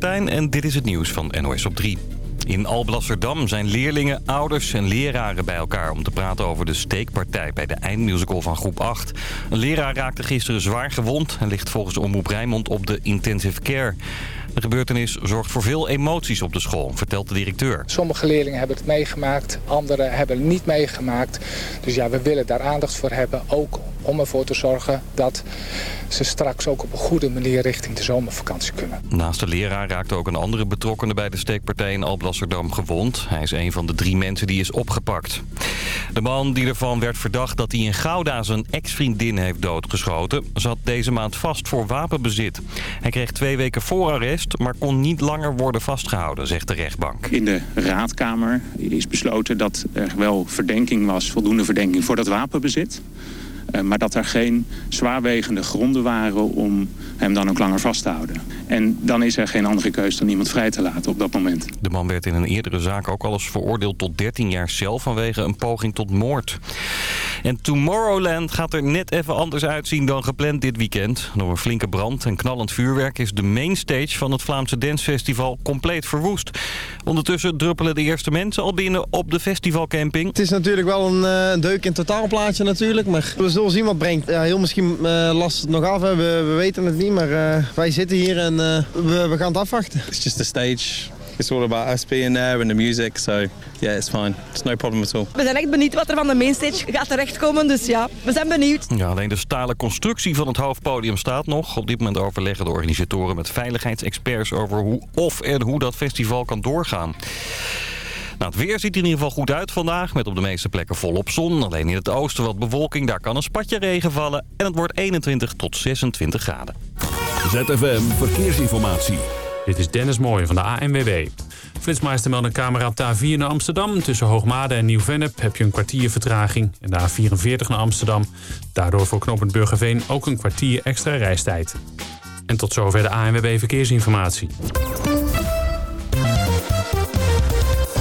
En dit is het nieuws van NOS op 3. In Alblasserdam zijn leerlingen, ouders en leraren bij elkaar... om te praten over de steekpartij bij de eindmusical van groep 8. Een leraar raakte gisteren zwaar gewond... en ligt volgens Omroep Rijnmond op de intensive care. De gebeurtenis zorgt voor veel emoties op de school, vertelt de directeur. Sommige leerlingen hebben het meegemaakt, anderen hebben het niet meegemaakt. Dus ja, we willen daar aandacht voor hebben, ook om ervoor te zorgen dat ze straks ook op een goede manier richting de zomervakantie kunnen. Naast de leraar raakte ook een andere betrokkenen bij de steekpartij in Alblasserdam gewond. Hij is een van de drie mensen die is opgepakt. De man die ervan werd verdacht dat hij in Gouda zijn ex-vriendin heeft doodgeschoten... zat deze maand vast voor wapenbezit. Hij kreeg twee weken voorarrest, maar kon niet langer worden vastgehouden, zegt de rechtbank. In de raadkamer is besloten dat er wel verdenking was, voldoende verdenking voor dat wapenbezit. Eh, maar dat er geen zwaarwegende gronden waren om hem dan ook langer vast te houden. En dan is er geen andere keus dan iemand vrij te laten op dat moment. De man werd in een eerdere zaak ook al eens veroordeeld tot 13 jaar cel vanwege een poging tot moord. En Tomorrowland gaat er net even anders uitzien dan gepland dit weekend. Door een flinke brand en knallend vuurwerk is de mainstage van het Vlaamse Dancefestival compleet verwoest. Ondertussen druppelen de eerste mensen al binnen op de festivalcamping. Het is natuurlijk wel een uh, deuk in totaalplaatje natuurlijk, maar we zullen zien wat brengt. Ja, heel misschien uh, last het nog af, we, we, weten het niet, maar uh, wij zitten hier en we, we gaan het afwachten. It's just a stage. It's all about us being there and the music, so yeah, it's fine. It's no problem at all. We zijn echt benieuwd wat er van de mainstage gaat terechtkomen, dus ja, we zijn benieuwd. Ja, alleen de stalen constructie van het hoofdpodium staat nog. Op dit moment overleggen de organisatoren met veiligheidsexperts over hoe of en hoe dat festival kan doorgaan. Nou, het weer ziet er in ieder geval goed uit vandaag. Met op de meeste plekken volop zon. Alleen in het oosten wat bewolking. Daar kan een spatje regen vallen. En het wordt 21 tot 26 graden. ZFM Verkeersinformatie. Dit is Dennis Mooij van de ANWB. Flitsmeister meldt een camera op de A4 naar Amsterdam. Tussen Hoogmade en Nieuw-Vennep heb je een kwartier vertraging. En de A44 naar Amsterdam. Daardoor voor knooppunt Burgerveen ook een kwartier extra reistijd. En tot zover de ANWB Verkeersinformatie.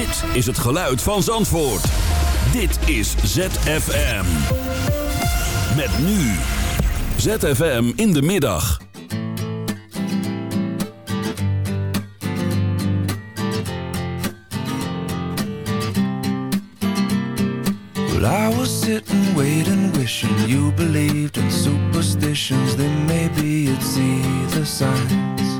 Dit is het geluid van Zandvoort. Dit is ZFM. Met nu. ZFM in de middag. Well, I was sitting, waiting, wishing you believed in superstitions. Then maybe see the signs.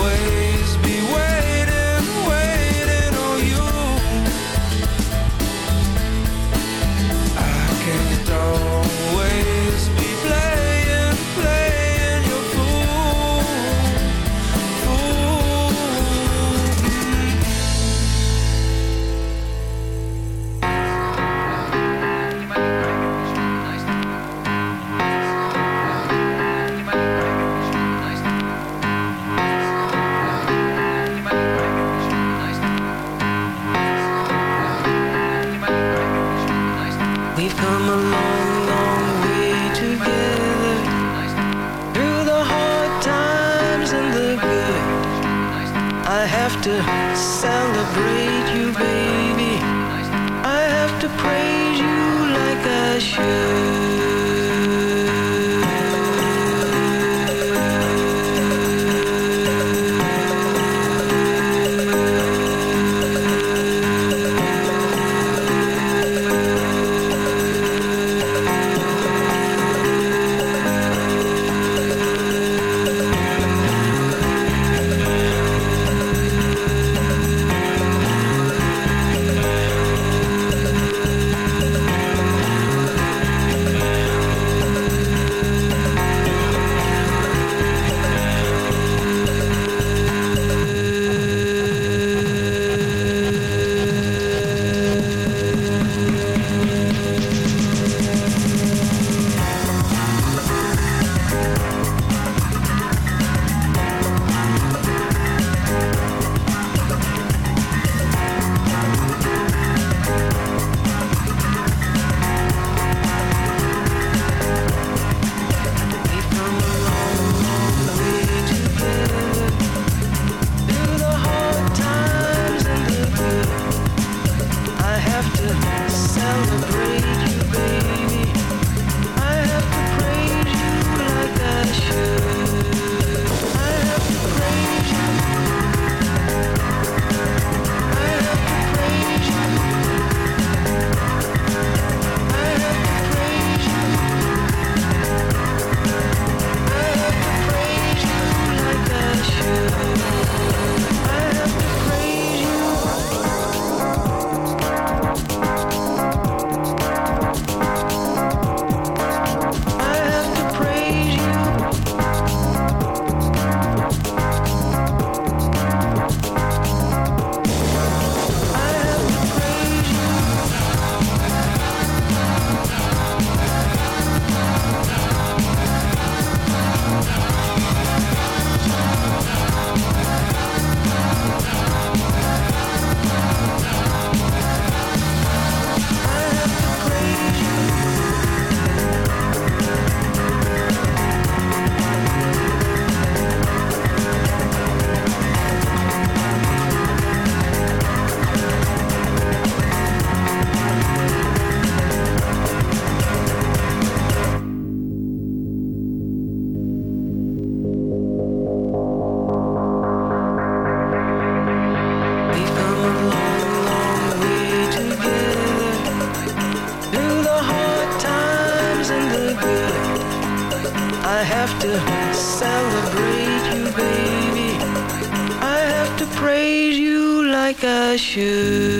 away.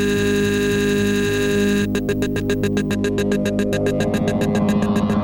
Thank you.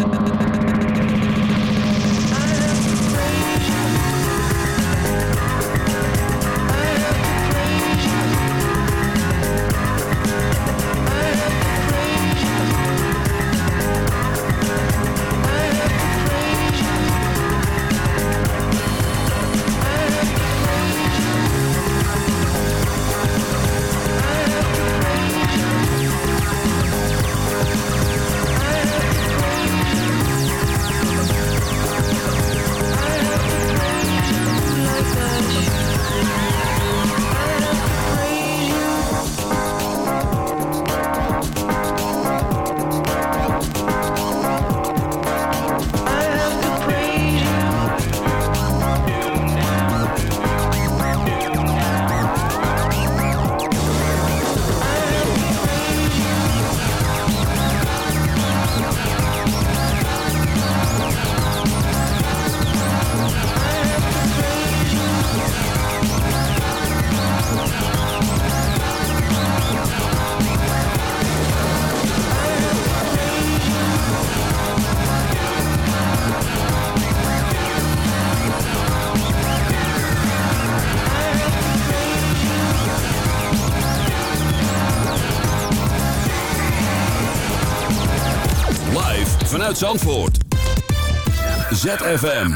ZFM.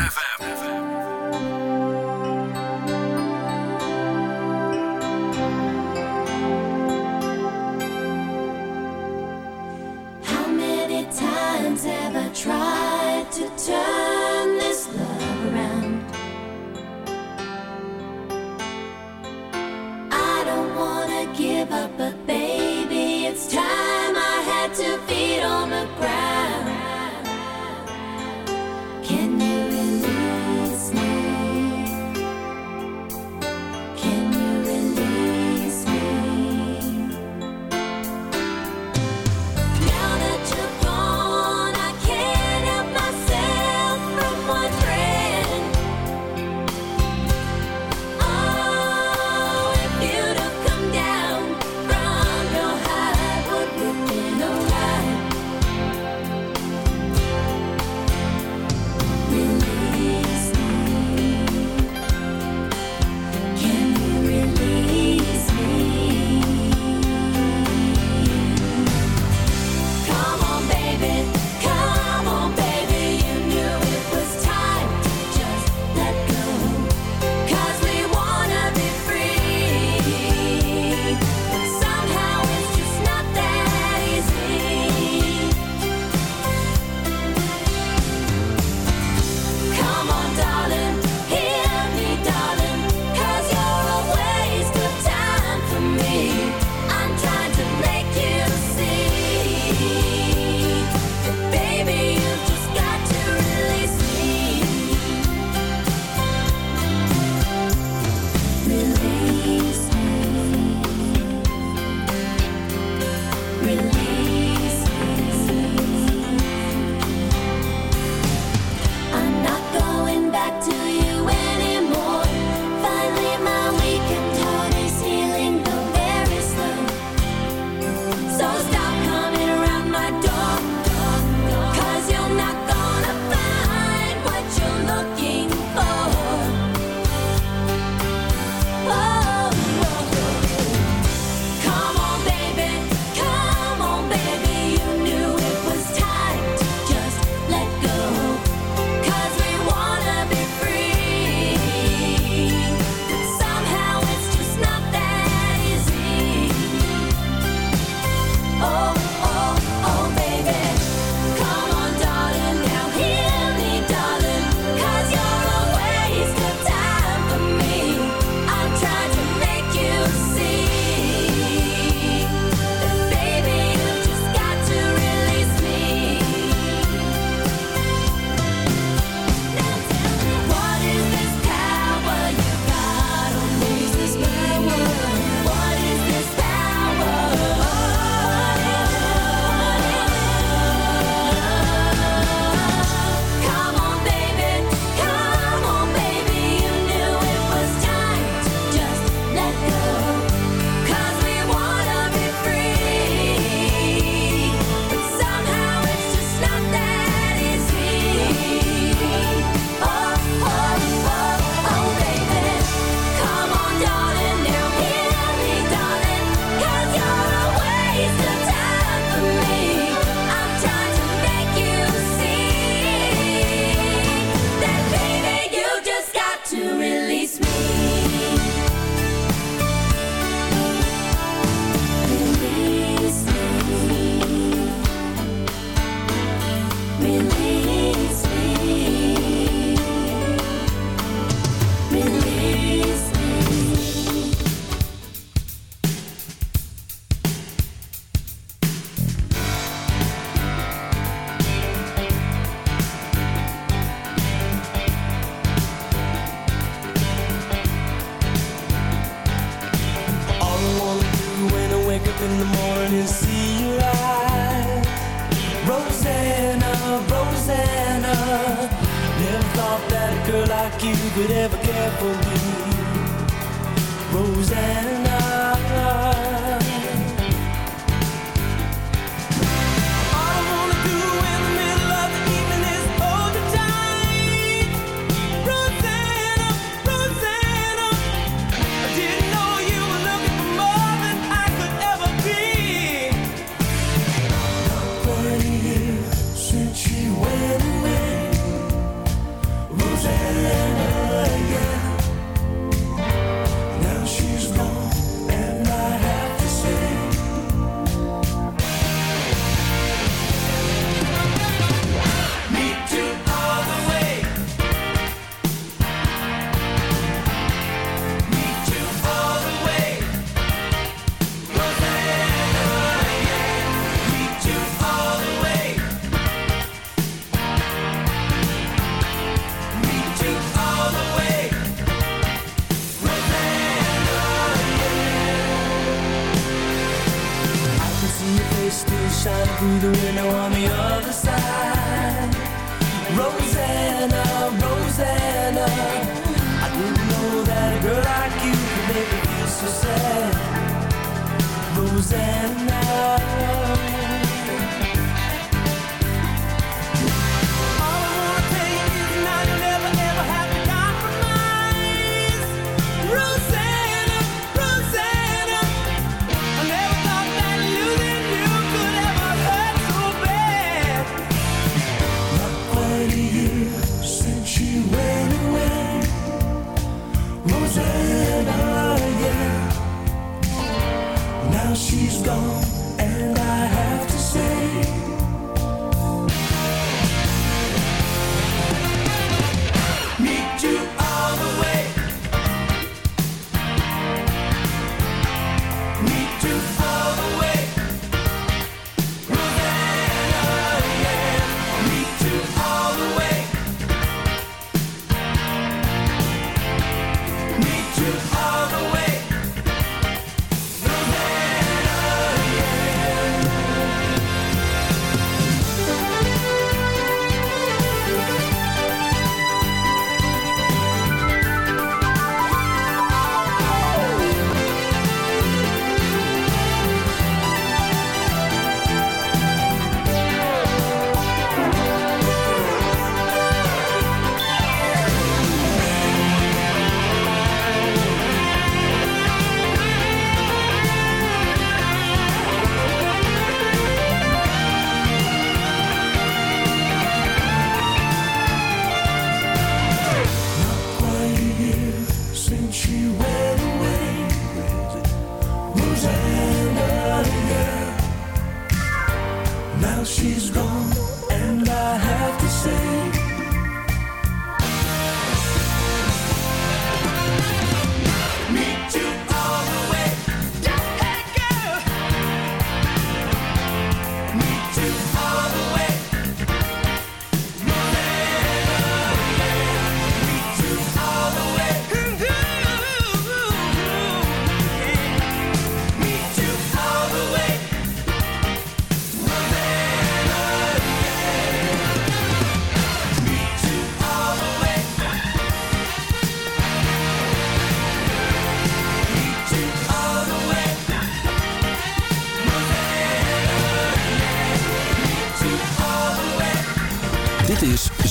and now.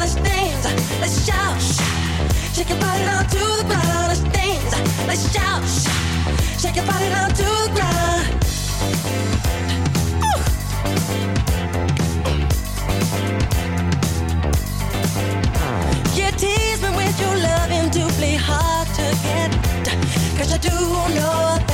Let's dance, let's shout. Shake your body down to the ground. Let's dance, let's shout. Shake your body down to the ground. You tease me with your loving, hard to get. Do know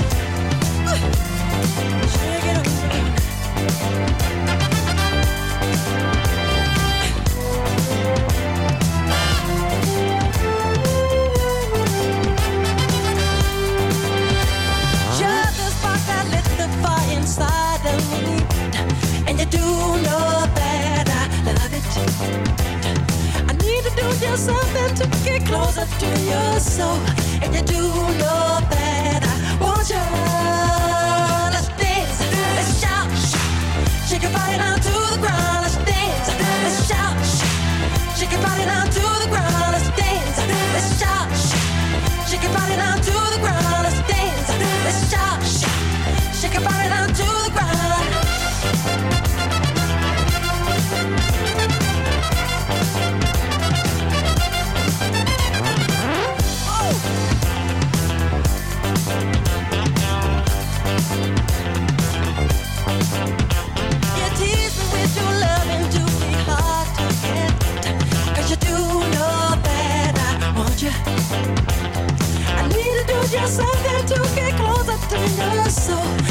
closer to your soul, and you do know that. so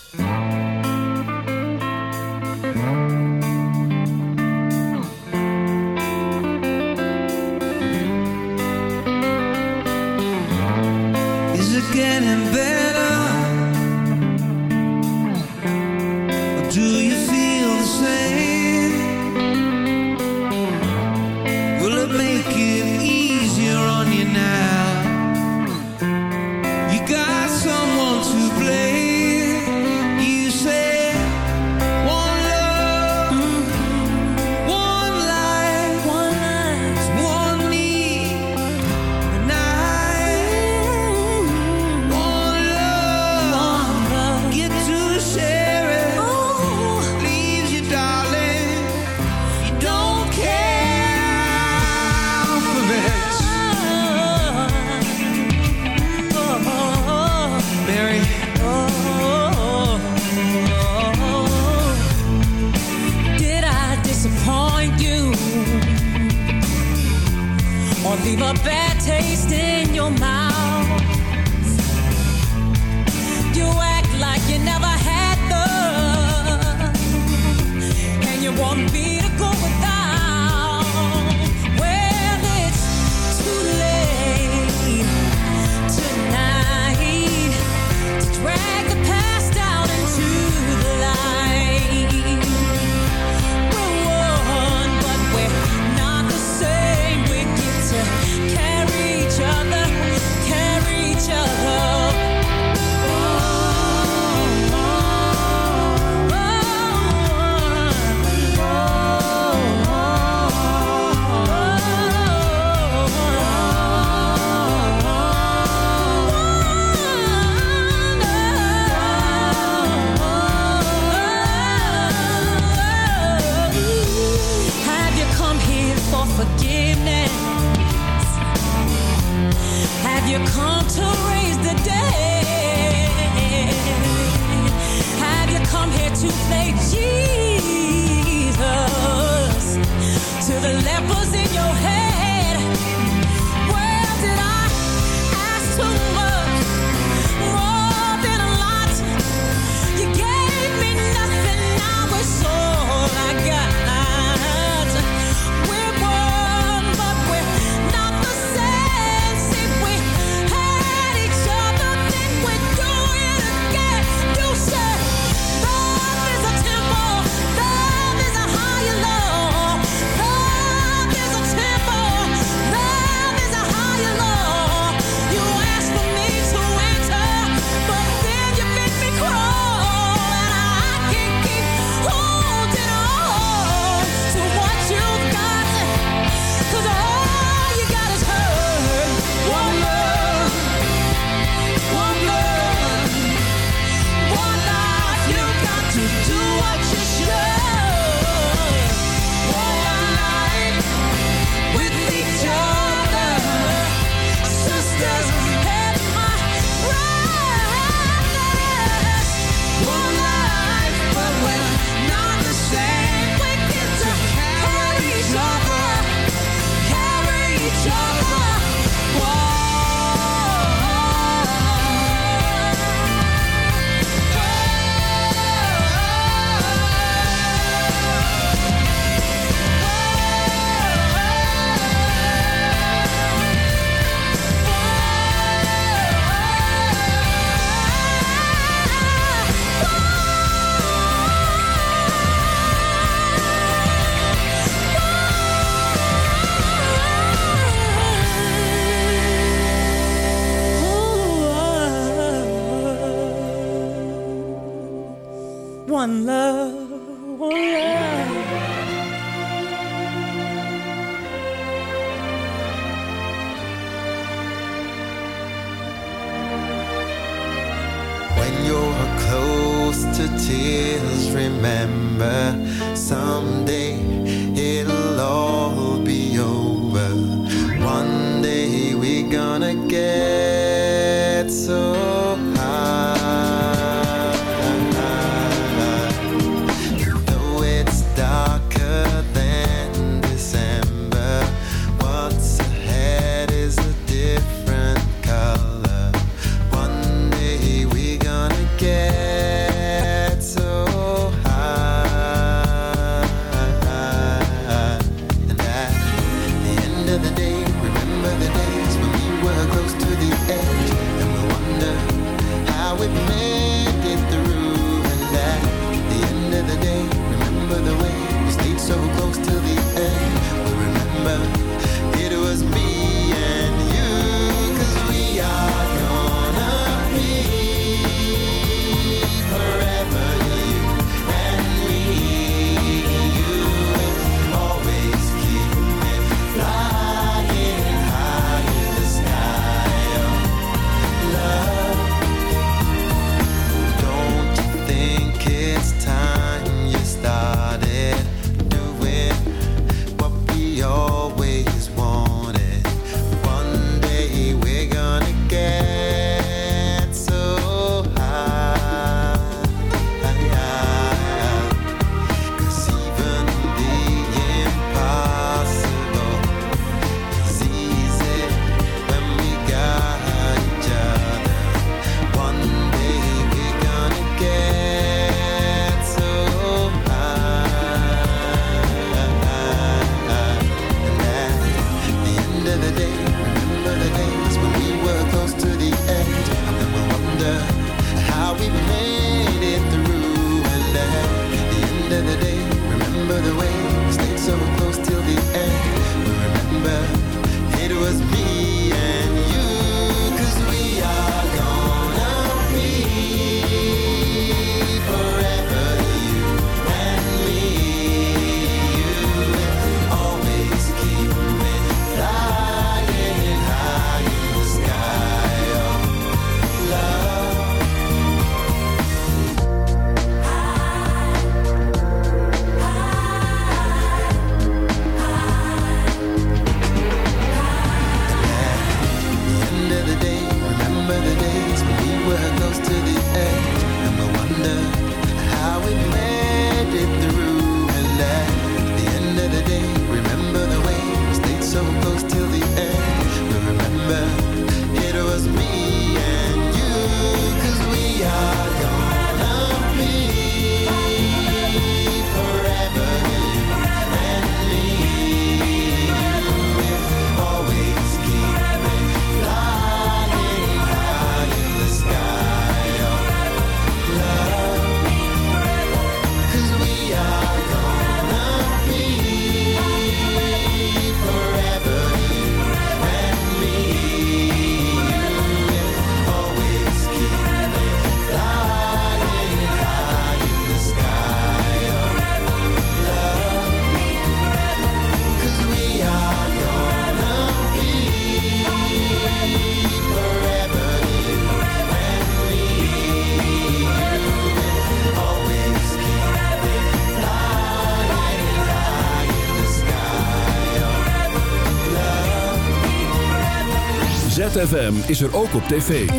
ZFM is er ook op tv.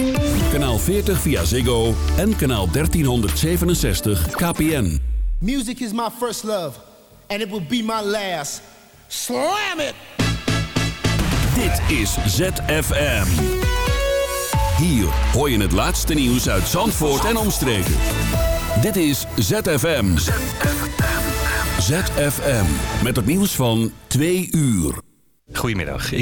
Kanaal 40 via Ziggo en kanaal 1367 KPN. Music is my first love and it will be my last. Slam it! Dit is ZFM. Hier hoor je het laatste nieuws uit Zandvoort en omstreken. Dit is ZFM. ZFM. Met het nieuws van 2 uur. Goedemiddag.